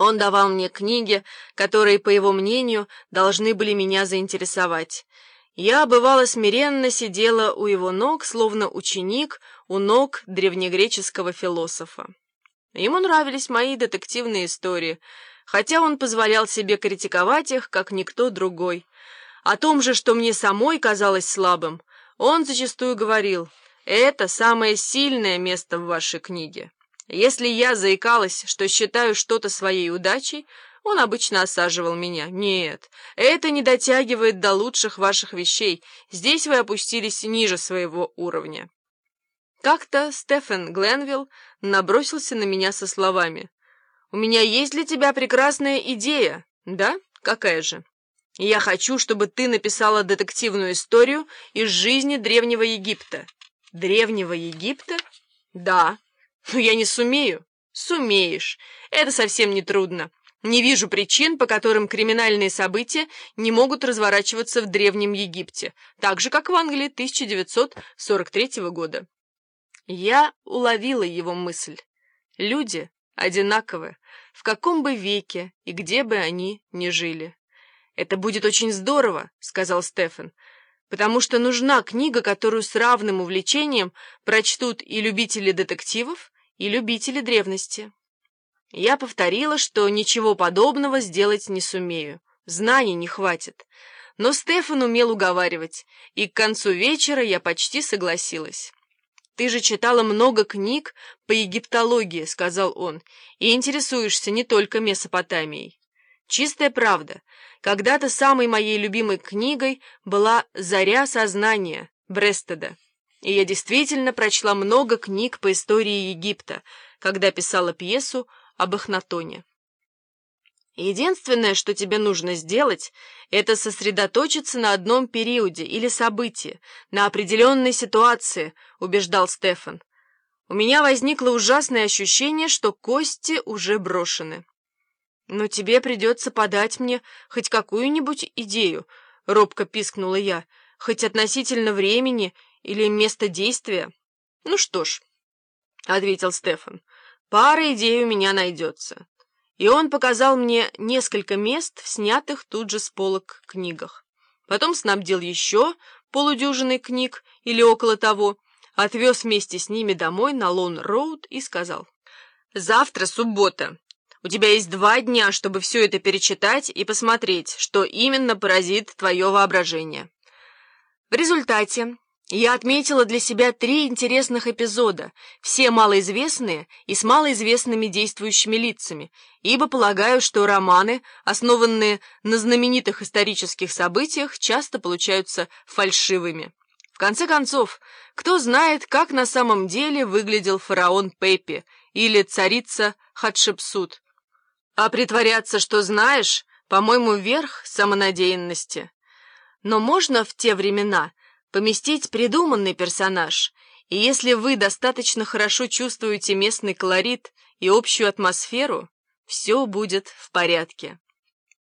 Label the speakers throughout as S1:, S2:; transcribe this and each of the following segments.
S1: Он давал мне книги, которые, по его мнению, должны были меня заинтересовать. Я, бывало, смиренно сидела у его ног, словно ученик у ног древнегреческого философа. Ему нравились мои детективные истории, хотя он позволял себе критиковать их, как никто другой. О том же, что мне самой казалось слабым, он зачастую говорил, «Это самое сильное место в вашей книге». Если я заикалась, что считаю что-то своей удачей, он обычно осаживал меня. «Нет, это не дотягивает до лучших ваших вещей. Здесь вы опустились ниже своего уровня». Как-то Стефан Гленвилл набросился на меня со словами. «У меня есть для тебя прекрасная идея». «Да? Какая же?» «Я хочу, чтобы ты написала детективную историю из жизни Древнего Египта». «Древнего Египта?» «Да». «Но я не сумею». «Сумеешь. Это совсем не трудно. Не вижу причин, по которым криминальные события не могут разворачиваться в Древнем Египте, так же, как в Англии 1943 года». Я уловила его мысль. Люди одинаковы, в каком бы веке и где бы они ни жили. «Это будет очень здорово», — сказал Стефан, «потому что нужна книга, которую с равным увлечением прочтут и любители детективов, и любители древности». Я повторила, что ничего подобного сделать не сумею, знаний не хватит. Но Стефан умел уговаривать, и к концу вечера я почти согласилась. «Ты же читала много книг по египтологии», — сказал он, «и интересуешься не только Месопотамией». Чистая правда. Когда-то самой моей любимой книгой была «Заря сознания» Брестеда. И я действительно прочла много книг по истории Египта, когда писала пьесу об Эхнатоне. Единственное, что тебе нужно сделать, это сосредоточиться на одном периоде или событии, на определенной ситуации, убеждал Стефан. У меня возникло ужасное ощущение, что кости уже брошены. Но тебе придется подать мне хоть какую-нибудь идею, робко пискнула я, хоть относительно времени или места действия. Ну что ж, ответил Стефан, пара идей у меня найдется и он показал мне несколько мест снятых тут же с полок книгах. Потом снабдил еще полудюжиной книг или около того, отвез вместе с ними домой на Лон-Роуд и сказал, «Завтра суббота. У тебя есть два дня, чтобы все это перечитать и посмотреть, что именно поразит твое воображение». В результате я отметила для себя три интересных эпизода, все малоизвестные и с малоизвестными действующими лицами, ибо полагаю, что романы, основанные на знаменитых исторических событиях, часто получаются фальшивыми. В конце концов, кто знает, как на самом деле выглядел фараон Пеппи или царица Хатшепсут. А притворяться, что знаешь, по-моему, верх самонадеянности. Но можно в те времена поместить придуманный персонаж, и если вы достаточно хорошо чувствуете местный колорит и общую атмосферу, все будет в порядке.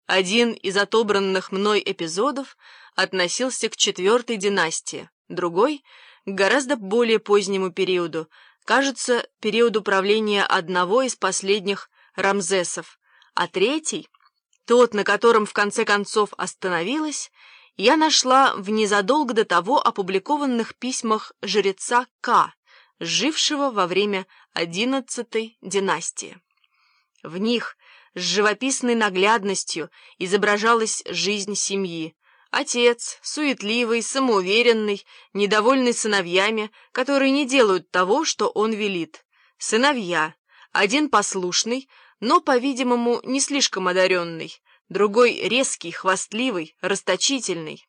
S1: Один из отобранных мной эпизодов относился к четвертой династии, другой — к гораздо более позднему периоду, кажется, периоду правления одного из последних Рамзесов, а третий, тот, на котором в конце концов остановилась, я нашла в незадолго до того опубликованных письмах жреца К, жившего во время одиннадцатой династии. В них с живописной наглядностью изображалась жизнь семьи. Отец, суетливый, самоуверенный, недовольный сыновьями, которые не делают того, что он велит. Сыновья, один послушный, но, по-видимому, не слишком одаренный, другой резкий, хвастливый, расточительный.